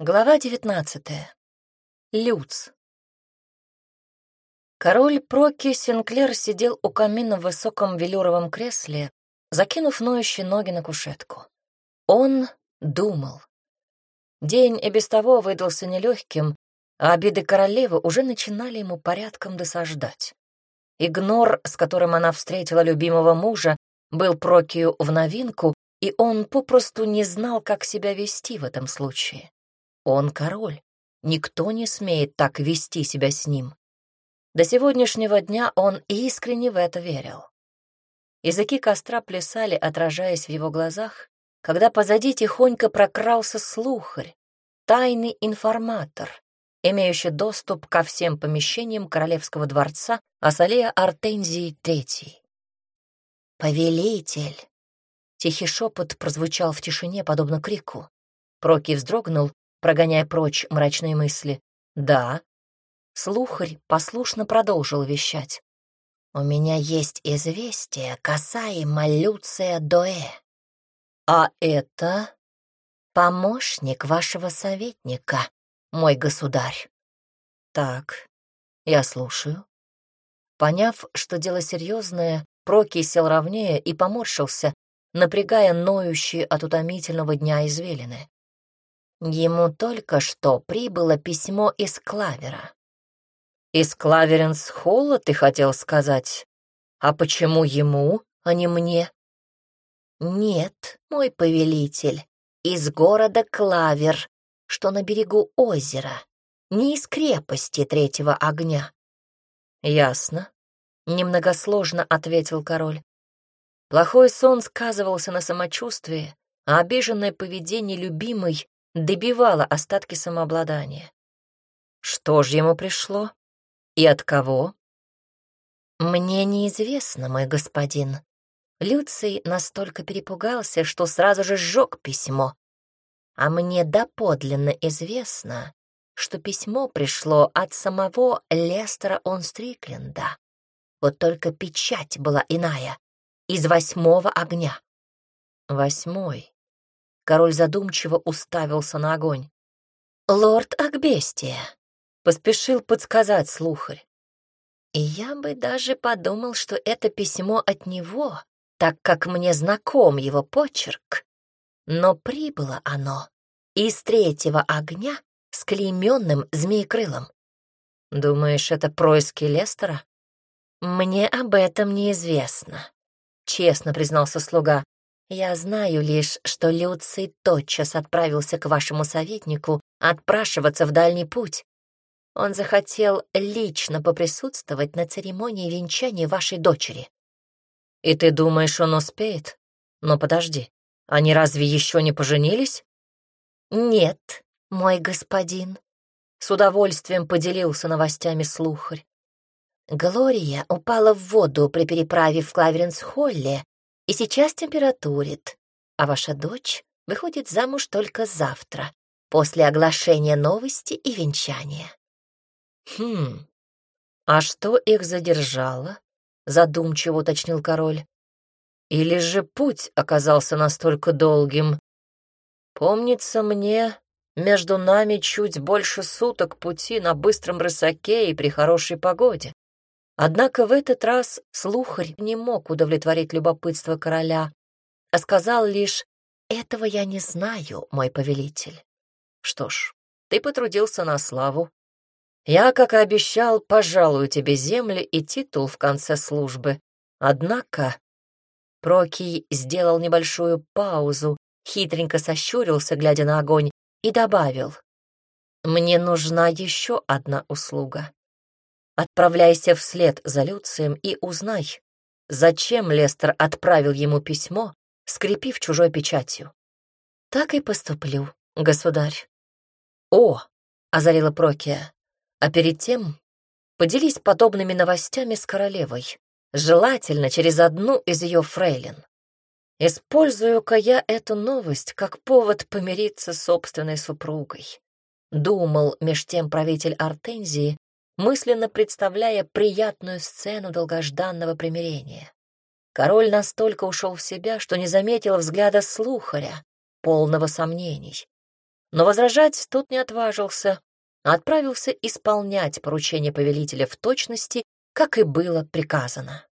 Глава девятнадцатая. Люц. Король Проки Синклер сидел у камина в высоком велюровом кресле, закинув ноющие ноги на кушетку. Он думал. День и без того выдался нелегким, а обиды королевы уже начинали ему порядком досаждать. Игнор, с которым она встретила любимого мужа, был Прокию в новинку, и он попросту не знал, как себя вести в этом случае. Он король. Никто не смеет так вести себя с ним. До сегодняшнего дня он искренне в это верил. Языки костра плясали, отражаясь в его глазах, когда позади тихонько прокрался слухарь, тайный информатор, имеющий доступ ко всем помещениям королевского дворца Асалея Артензии III. «Повелитель!» Тихий шепот прозвучал в тишине, подобно крику. Проки вздрогнул, прогоняя прочь мрачные мысли. «Да». Слухарь послушно продолжил вещать. «У меня есть известие касаемо Люция Доэ». «А это...» «Помощник вашего советника, мой государь». «Так, я слушаю». Поняв, что дело серьезное, Проки сел ровнее и поморщился, напрягая ноющие от утомительного дня извилины. Ему только что прибыло письмо из Клавера. «Из Клаверенс-Холла, ты хотел сказать? А почему ему, а не мне?» «Нет, мой повелитель, из города Клавер, что на берегу озера, не из крепости третьего огня». «Ясно», — немногосложно ответил король. Плохой сон сказывался на самочувствии, а обиженное поведение любимой добивало остатки самообладания. Что же ему пришло? И от кого? Мне неизвестно, мой господин. Люций настолько перепугался, что сразу же сжег письмо. А мне доподлинно известно, что письмо пришло от самого Лестера Онстрикленда. Вот только печать была иная, из восьмого огня. Восьмой. Король задумчиво уставился на огонь. «Лорд Акбестия», — поспешил подсказать слухарь. «И я бы даже подумал, что это письмо от него, так как мне знаком его почерк. Но прибыло оно из третьего огня с клейменным змеекрылом. Думаешь, это происки Лестера? Мне об этом неизвестно, честно признался слуга. Я знаю лишь, что Люций тотчас отправился к вашему советнику отпрашиваться в дальний путь. Он захотел лично поприсутствовать на церемонии венчания вашей дочери. И ты думаешь, он успеет? Но подожди, они разве еще не поженились? Нет, мой господин. С удовольствием поделился новостями слухарь. Глория упала в воду при переправе в Клаверенс-Холле и сейчас температурит, а ваша дочь выходит замуж только завтра, после оглашения новости и венчания. Хм, а что их задержало? Задумчиво уточнил король. Или же путь оказался настолько долгим? Помнится мне, между нами чуть больше суток пути на быстром рысаке и при хорошей погоде. Однако в этот раз слухарь не мог удовлетворить любопытство короля, а сказал лишь «Этого я не знаю, мой повелитель». Что ж, ты потрудился на славу. Я, как и обещал, пожалую тебе земли и титул в конце службы. Однако Прокий сделал небольшую паузу, хитренько сощурился, глядя на огонь, и добавил, «Мне нужна еще одна услуга. Отправляйся вслед за Люцием и узнай, зачем Лестер отправил ему письмо, скрепив чужой печатью. Так и поступлю, государь. О, озарила Прокия, а перед тем поделись подобными новостями с королевой, желательно через одну из ее фрейлин. Использую-ка я эту новость как повод помириться с собственной супругой. Думал меж тем правитель Артензии, мысленно представляя приятную сцену долгожданного примирения. Король настолько ушел в себя, что не заметил взгляда слухаря, полного сомнений. Но возражать тот не отважился, а отправился исполнять поручение повелителя в точности, как и было приказано.